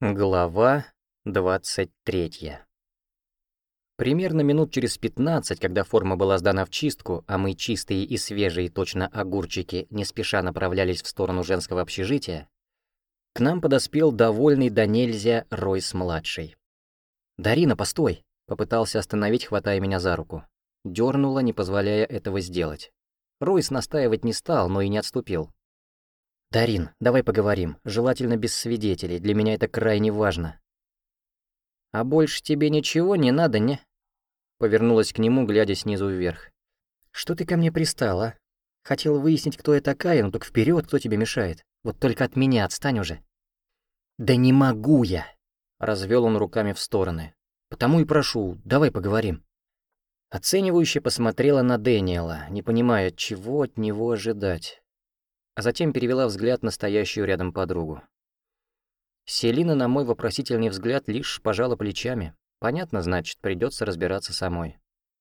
Глава 23 Примерно минут через 15, когда форма была сдана в чистку, а мы чистые и свежие точно огурчики не спеша направлялись в сторону женского общежития, к нам подоспел довольный до нельзя Ройс-младший. «Дарина, постой!» — попытался остановить, хватая меня за руку. Дёрнула, не позволяя этого сделать. Ройс настаивать не стал, но и не отступил. «Дарин, давай поговорим, желательно без свидетелей, для меня это крайне важно». «А больше тебе ничего не надо, не?» Повернулась к нему, глядя снизу вверх. «Что ты ко мне пристала? Хотел выяснить, кто я такая, но так вперед, кто тебе мешает. Вот только от меня отстань уже». «Да не могу я!» — развел он руками в стороны. «Потому и прошу, давай поговорим». Оценивающе посмотрела на Дэниела, не понимая, чего от него ожидать. А затем перевела взгляд на стоящую рядом подругу. Селина на мой вопросительный взгляд лишь пожала плечами. Понятно, значит, придется разбираться самой.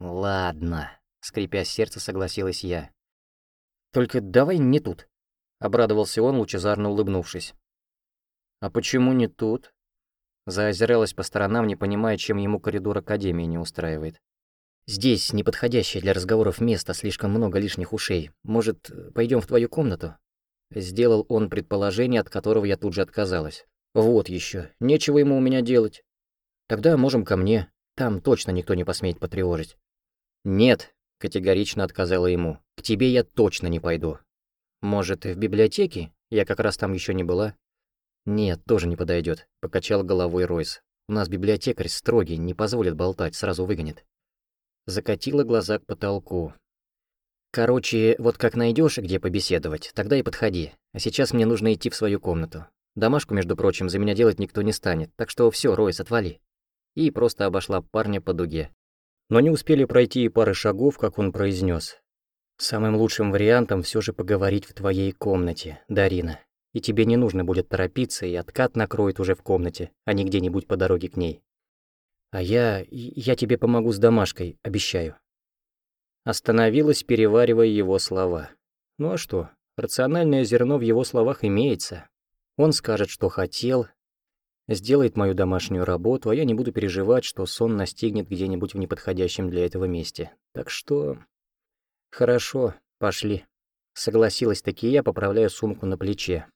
«Ладно», — скрипя сердце, согласилась я. «Только давай не тут», — обрадовался он, лучезарно улыбнувшись. «А почему не тут?» Заозиралась по сторонам, не понимая, чем ему коридор Академии не устраивает. «Здесь неподходящее для разговоров место, слишком много лишних ушей. Может, пойдем в твою комнату?» Сделал он предположение, от которого я тут же отказалась. «Вот еще, нечего ему у меня делать. Тогда можем ко мне, там точно никто не посмеет потревожить». «Нет», — категорично отказала ему, — «к тебе я точно не пойду». «Может, в библиотеке? Я как раз там еще не была». «Нет, тоже не подойдет, покачал головой Ройс. «У нас библиотекарь строгий, не позволит болтать, сразу выгонит». Закатила глаза к потолку. «Короче, вот как найдешь, где побеседовать, тогда и подходи. А сейчас мне нужно идти в свою комнату. Домашку, между прочим, за меня делать никто не станет, так что все, Ройс, отвали». И просто обошла парня по дуге. Но не успели пройти и пары шагов, как он произнес: «Самым лучшим вариантом все же поговорить в твоей комнате, Дарина и тебе не нужно будет торопиться, и откат накроет уже в комнате, а не где-нибудь по дороге к ней. А я... я тебе помогу с домашкой, обещаю». Остановилась, переваривая его слова. Ну а что, рациональное зерно в его словах имеется. Он скажет, что хотел, сделает мою домашнюю работу, а я не буду переживать, что сон настигнет где-нибудь в неподходящем для этого месте. Так что... Хорошо, пошли. Согласилась таки я, поправляя сумку на плече.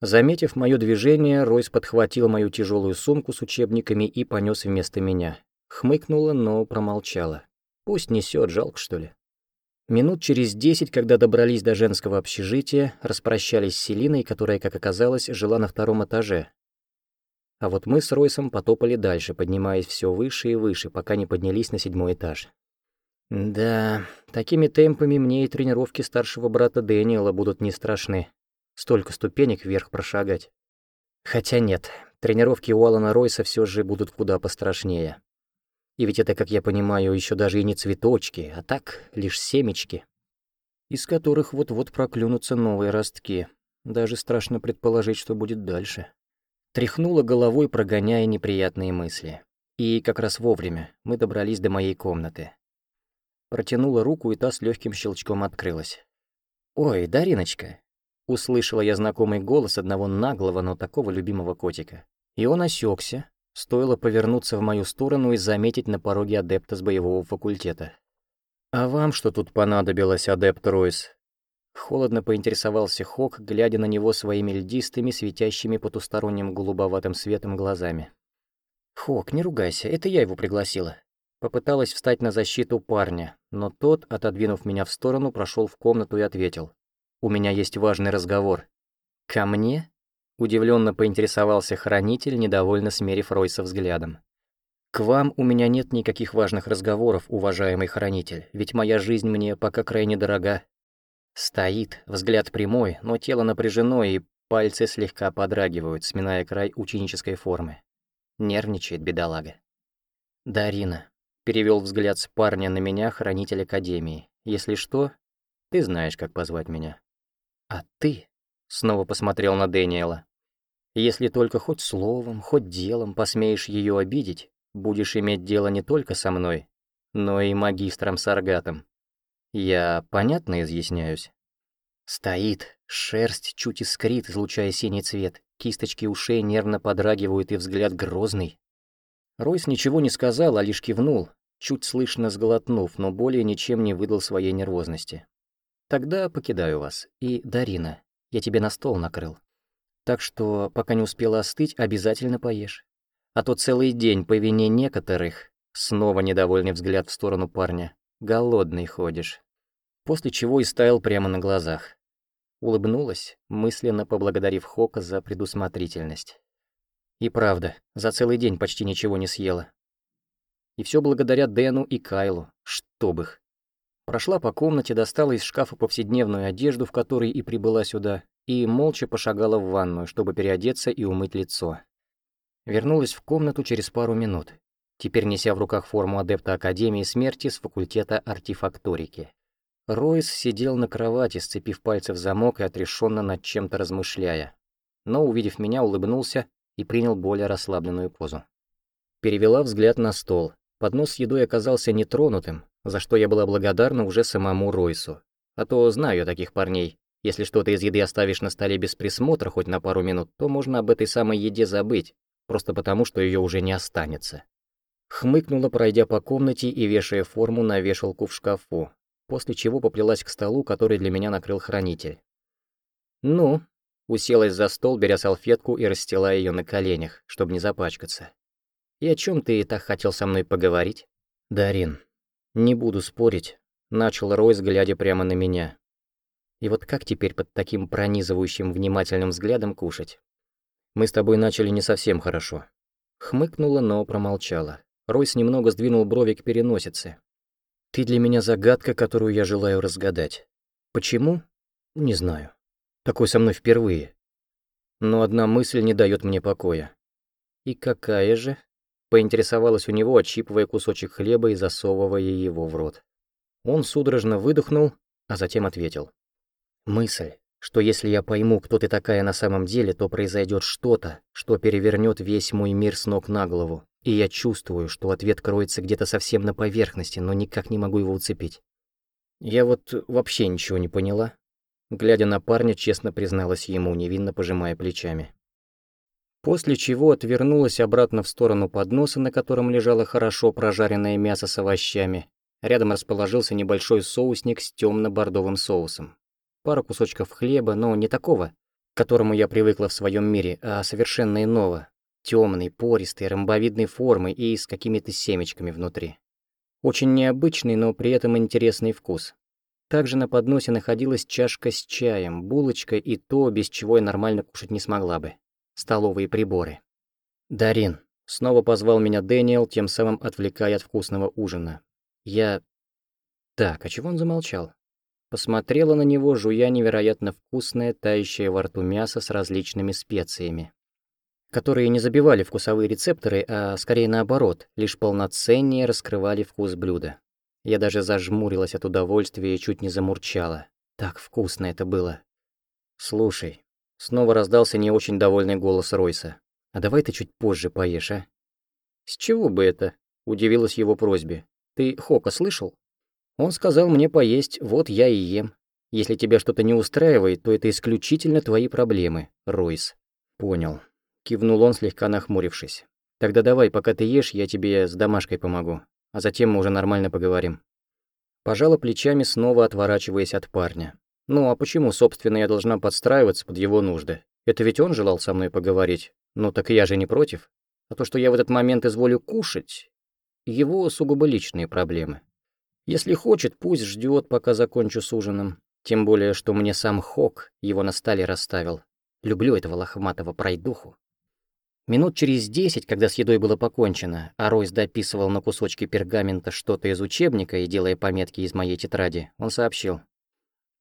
Заметив мое движение, Ройс подхватил мою тяжелую сумку с учебниками и понес вместо меня. Хмыкнула, но промолчала. Пусть несет, жалко что ли. Минут через десять, когда добрались до женского общежития, распрощались с Селиной, которая, как оказалось, жила на втором этаже. А вот мы с Ройсом потопали дальше, поднимаясь все выше и выше, пока не поднялись на седьмой этаж. Да, такими темпами мне и тренировки старшего брата Дэниела будут не страшны. Столько ступенек вверх прошагать. Хотя нет, тренировки у Алана Ройса все же будут куда пострашнее. И ведь это, как я понимаю, еще даже и не цветочки, а так, лишь семечки, из которых вот-вот проклюнутся новые ростки. Даже страшно предположить, что будет дальше. Тряхнула головой, прогоняя неприятные мысли. И как раз вовремя мы добрались до моей комнаты. Протянула руку, и та с легким щелчком открылась. «Ой, Дариночка, Услышала я знакомый голос одного наглого, но такого любимого котика. И он осекся, стоило повернуться в мою сторону и заметить на пороге адепта с боевого факультета. «А вам что тут понадобилось, адепт Ройс?» Холодно поинтересовался Хок, глядя на него своими льдистыми, светящими потусторонним голубоватым светом глазами. «Хок, не ругайся, это я его пригласила». Попыталась встать на защиту парня, но тот, отодвинув меня в сторону, прошел в комнату и ответил. У меня есть важный разговор». «Ко мне?» — удивленно поинтересовался хранитель, недовольно смерив Ройса взглядом. «К вам у меня нет никаких важных разговоров, уважаемый хранитель, ведь моя жизнь мне пока крайне дорога». Стоит, взгляд прямой, но тело напряжено, и пальцы слегка подрагивают, сминая край ученической формы. Нервничает бедолага. «Дарина», — перевел взгляд с парня на меня, хранитель Академии. «Если что, ты знаешь, как позвать меня». «А ты?» — снова посмотрел на Дэниела. «Если только хоть словом, хоть делом посмеешь ее обидеть, будешь иметь дело не только со мной, но и магистром Саргатом. Я понятно изъясняюсь?» «Стоит», Шерсть чуть искрит, излучая синий цвет. Кисточки ушей нервно подрагивают, и взгляд грозный. Ройс ничего не сказал, а лишь кивнул, чуть слышно сглотнув, но более ничем не выдал своей нервозности. «Тогда покидаю вас. И, Дарина, я тебе на стол накрыл. Так что, пока не успела остыть, обязательно поешь. А то целый день по вине некоторых, снова недовольный взгляд в сторону парня, голодный ходишь». После чего и стаял прямо на глазах. Улыбнулась, мысленно поблагодарив Хока за предусмотрительность. И правда, за целый день почти ничего не съела. И все благодаря Дэну и Кайлу, чтоб их. Прошла по комнате, достала из шкафа повседневную одежду, в которой и прибыла сюда, и молча пошагала в ванную, чтобы переодеться и умыть лицо. Вернулась в комнату через пару минут, теперь неся в руках форму адепта Академии Смерти с факультета артефакторики. Ройс сидел на кровати, сцепив пальцы в замок и отрешенно над чем-то размышляя. Но, увидев меня, улыбнулся и принял более расслабленную позу. Перевела взгляд на стол. Поднос с едой оказался нетронутым, за что я была благодарна уже самому Ройсу. А то знаю таких парней. Если что-то из еды оставишь на столе без присмотра хоть на пару минут, то можно об этой самой еде забыть, просто потому, что ее уже не останется. Хмыкнула, пройдя по комнате и вешая форму на вешалку в шкафу, после чего поплелась к столу, который для меня накрыл хранитель. «Ну?» — уселась за стол, беря салфетку и расстилая ее на коленях, чтобы не запачкаться. «И о чем ты так хотел со мной поговорить?» «Дарин, не буду спорить», — начал Ройс, глядя прямо на меня. «И вот как теперь под таким пронизывающим внимательным взглядом кушать? Мы с тобой начали не совсем хорошо». Хмыкнула, но промолчала. Ройс немного сдвинул брови к переносице, ты для меня загадка, которую я желаю разгадать. Почему? Не знаю. Такой со мной впервые. Но одна мысль не дает мне покоя. И какая же? Поинтересовалась у него, отщипывая кусочек хлеба и засовывая его в рот. Он судорожно выдохнул, а затем ответил. Мысль, что если я пойму, кто ты такая на самом деле, то произойдет что-то, что перевернет весь мой мир с ног на голову. И я чувствую, что ответ кроется где-то совсем на поверхности, но никак не могу его уцепить. Я вот вообще ничего не поняла. Глядя на парня, честно призналась ему, невинно пожимая плечами. После чего отвернулась обратно в сторону подноса, на котором лежало хорошо прожаренное мясо с овощами. Рядом расположился небольшой соусник с темно-бордовым соусом. Пара кусочков хлеба, но не такого, к которому я привыкла в своем мире, а совершенно иного, темной, пористой, ромбовидной формы и с какими-то семечками внутри. Очень необычный, но при этом интересный вкус. Также на подносе находилась чашка с чаем, булочка и то, без чего я нормально кушать не смогла бы. Столовые приборы. «Дарин», — снова позвал меня Дэниел, тем самым отвлекая от вкусного ужина. Я... Так, а чего он замолчал? Посмотрела на него, жуя невероятно вкусное, тающее во рту мясо с различными специями которые не забивали вкусовые рецепторы, а скорее наоборот, лишь полноценнее раскрывали вкус блюда. Я даже зажмурилась от удовольствия и чуть не замурчала. Так вкусно это было. «Слушай», — снова раздался не очень довольный голос Ройса. «А давай ты чуть позже поешь, а?» «С чего бы это?» — удивилась его просьбе. «Ты Хока слышал?» «Он сказал мне поесть, вот я и ем. Если тебя что-то не устраивает, то это исключительно твои проблемы, Ройс». «Понял», Кивнул он, слегка нахмурившись. «Тогда давай, пока ты ешь, я тебе с домашкой помогу, а затем мы уже нормально поговорим». Пожала плечами, снова отворачиваясь от парня. «Ну а почему, собственно, я должна подстраиваться под его нужды? Это ведь он желал со мной поговорить. Ну так я же не против. А то, что я в этот момент изволю кушать, его сугубо личные проблемы. Если хочет, пусть ждет, пока закончу с ужином. Тем более, что мне сам Хок его на столе расставил. Люблю этого лохматого пройдуху. Минут через десять, когда с едой было покончено, а Ройс дописывал на кусочке пергамента что-то из учебника и делая пометки из моей тетради, он сообщил.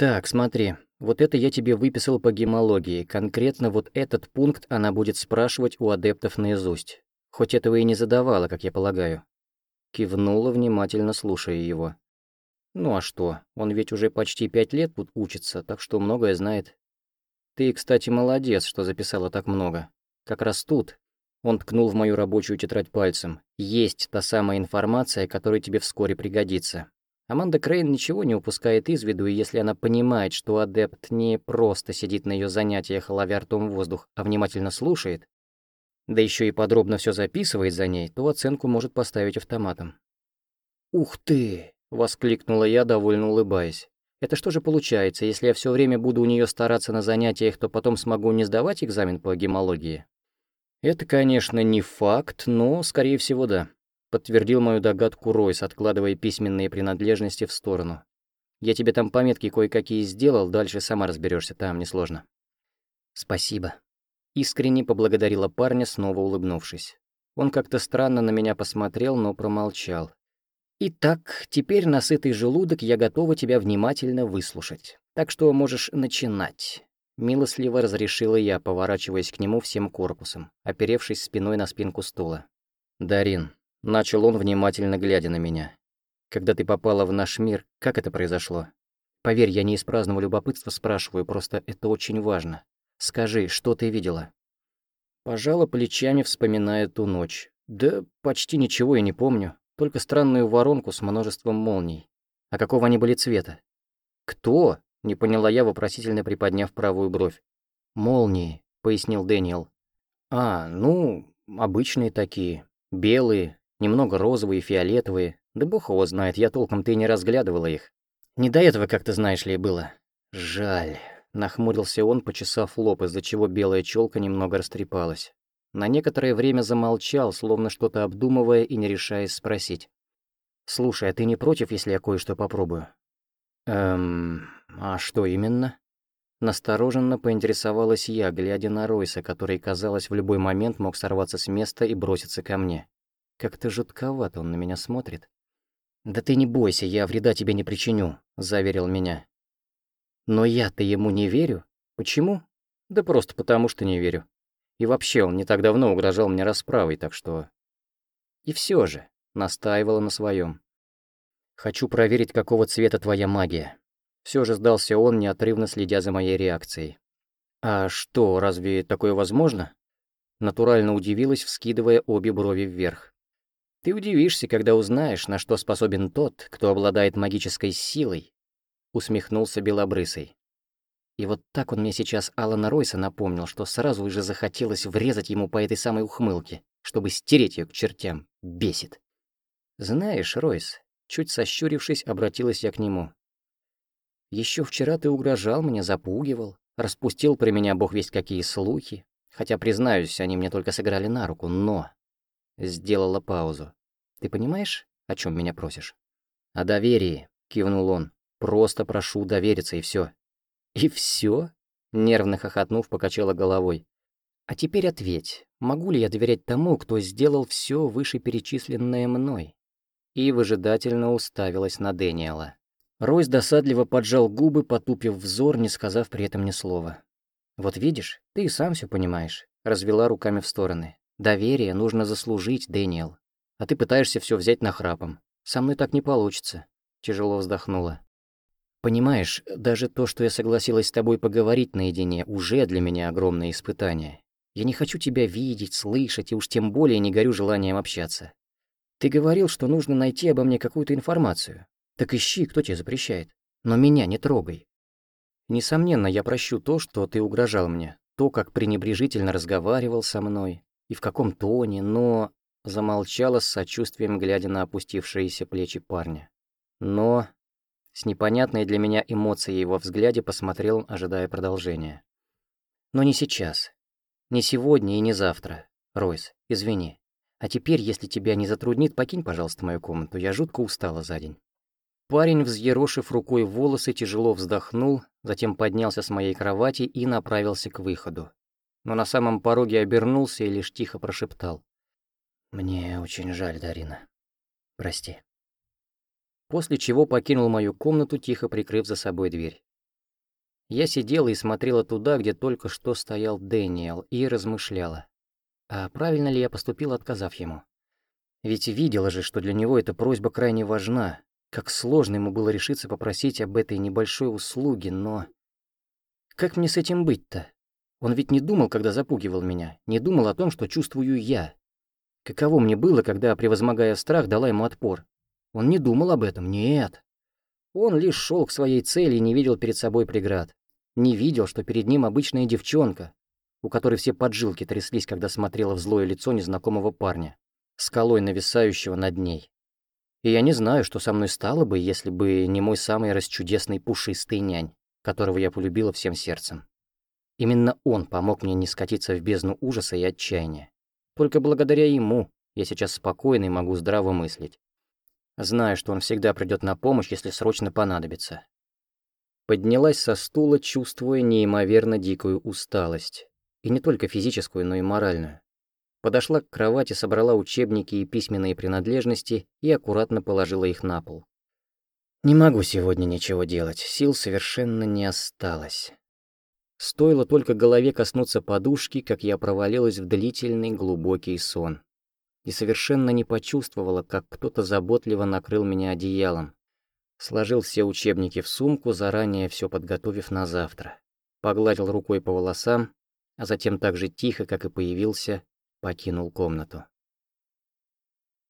«Так, смотри, вот это я тебе выписал по гемологии. Конкретно вот этот пункт она будет спрашивать у адептов наизусть. Хоть этого и не задавала, как я полагаю». Кивнула, внимательно слушая его. «Ну а что, он ведь уже почти пять лет тут учится, так что многое знает. Ты, кстати, молодец, что записала так много. Как раз тут, он ткнул в мою рабочую тетрадь пальцем, есть та самая информация, которая тебе вскоре пригодится. Аманда Крейн ничего не упускает из виду, и если она понимает, что адепт не просто сидит на ее занятиях, ловя ртом воздух, а внимательно слушает, да еще и подробно все записывает за ней, то оценку может поставить автоматом. «Ух ты!» — воскликнула я, довольно улыбаясь. «Это что же получается, если я все время буду у нее стараться на занятиях, то потом смогу не сдавать экзамен по гемологии?» «Это, конечно, не факт, но, скорее всего, да», — подтвердил мою догадку Ройс, откладывая письменные принадлежности в сторону. «Я тебе там пометки кое-какие сделал, дальше сама разберешься, там несложно». «Спасибо», Искренне поблагодарила парня, снова улыбнувшись. Он как-то странно на меня посмотрел, но промолчал. «Итак, теперь на сытый желудок я готова тебя внимательно выслушать. Так что можешь начинать». Милостливо разрешила я, поворачиваясь к нему всем корпусом, оперевшись спиной на спинку стула. «Дарин», — начал он, внимательно глядя на меня. «Когда ты попала в наш мир, как это произошло? Поверь, я не из праздного любопытства спрашиваю, просто это очень важно. Скажи, что ты видела?» Пожала плечами, вспоминая ту ночь. Да почти ничего я не помню, только странную воронку с множеством молний. А какого они были цвета? «Кто?» — не поняла я, вопросительно приподняв правую бровь. «Молнии», — пояснил Дэниел. «А, ну, обычные такие. Белые, немного розовые, фиолетовые. Да бог его знает, я толком-то и не разглядывала их. Не до этого, как ты знаешь ли, было. Жаль». Нахмурился он, почесав лоб, из-за чего белая челка немного растрепалась. На некоторое время замолчал, словно что-то обдумывая и не решаясь спросить. «Слушай, а ты не против, если я кое-что попробую?» «Эм... А что именно?» Настороженно поинтересовалась я, глядя на Ройса, который, казалось, в любой момент мог сорваться с места и броситься ко мне. Как-то жутковато он на меня смотрит. «Да ты не бойся, я вреда тебе не причиню», — заверил меня. Но я-то ему не верю. Почему? Да просто потому, что не верю. И вообще, он не так давно угрожал мне расправой, так что... И все же, настаивала на своем. Хочу проверить, какого цвета твоя магия. Все же сдался он, неотрывно следя за моей реакцией. А что, разве такое возможно? Натурально удивилась, вскидывая обе брови вверх. Ты удивишься, когда узнаешь, на что способен тот, кто обладает магической силой, усмехнулся Белобрысый. И вот так он мне сейчас Алана Ройса напомнил, что сразу уже захотелось врезать ему по этой самой ухмылке, чтобы стереть ее к чертям. Бесит. «Знаешь, Ройс», чуть сощурившись, обратилась я к нему. Еще вчера ты угрожал мне, запугивал, распустил при меня бог весть какие слухи, хотя, признаюсь, они мне только сыграли на руку, но...» Сделала паузу. «Ты понимаешь, о чем меня просишь?» «О доверии», — кивнул он. Просто прошу довериться, и все. И все? Нервно хохотнув, покачала головой. А теперь ответь, могу ли я доверять тому, кто сделал все вышеперечисленное мной? И выжидательно уставилась на Дэниела. Ройс досадливо поджал губы, потупив взор, не сказав при этом ни слова. «Вот видишь, ты и сам все понимаешь», — развела руками в стороны. «Доверие нужно заслужить, Дэниел. А ты пытаешься все взять нахрапом. Со мной так не получится», — тяжело вздохнула. Понимаешь, даже то, что я согласилась с тобой поговорить наедине, уже для меня огромное испытание. Я не хочу тебя видеть, слышать, и уж тем более не горю желанием общаться. Ты говорил, что нужно найти обо мне какую-то информацию. Так ищи, кто тебе запрещает. Но меня не трогай. Несомненно, я прощу то, что ты угрожал мне, то, как пренебрежительно разговаривал со мной, и в каком тоне, но... Замолчала с сочувствием, глядя на опустившиеся плечи парня. Но с непонятной для меня эмоцией во взгляде посмотрел, ожидая продолжения. «Но не сейчас. Не сегодня и не завтра. Ройс, извини. А теперь, если тебя не затруднит, покинь, пожалуйста, мою комнату. Я жутко устала за день». Парень, взъерошив рукой волосы, тяжело вздохнул, затем поднялся с моей кровати и направился к выходу. Но на самом пороге обернулся и лишь тихо прошептал. «Мне очень жаль, Дарина. Прости» после чего покинул мою комнату, тихо прикрыв за собой дверь. Я сидела и смотрела туда, где только что стоял Дэниел, и размышляла. А правильно ли я поступила, отказав ему? Ведь видела же, что для него эта просьба крайне важна. Как сложно ему было решиться попросить об этой небольшой услуге, но... Как мне с этим быть-то? Он ведь не думал, когда запугивал меня, не думал о том, что чувствую я. Каково мне было, когда, превозмогая страх, дала ему отпор, он не думал об этом, нет. Он лишь шел к своей цели и не видел перед собой преград. Не видел, что перед ним обычная девчонка, у которой все поджилки тряслись, когда смотрела в злое лицо незнакомого парня, скалой нависающего над ней. И я не знаю, что со мной стало бы, если бы не мой самый расчудесный пушистый нянь, которого я полюбила всем сердцем. Именно он помог мне не скатиться в бездну ужаса и отчаяния. Только благодаря ему я сейчас спокойно и могу здраво мыслить. Знаю, что он всегда придет на помощь, если срочно понадобится. Поднялась со стула, чувствуя неимоверно дикую усталость. И не только физическую, но и моральную. Подошла к кровати, собрала учебники и письменные принадлежности и аккуратно положила их на пол. Не могу сегодня ничего делать, сил совершенно не осталось. Стоило только голове коснуться подушки, как я провалилась в длительный глубокий сон. И совершенно не почувствовала, как кто-то заботливо накрыл меня одеялом. Сложил все учебники в сумку, заранее все подготовив на завтра. Погладил рукой по волосам, а затем так же тихо, как и появился, покинул комнату.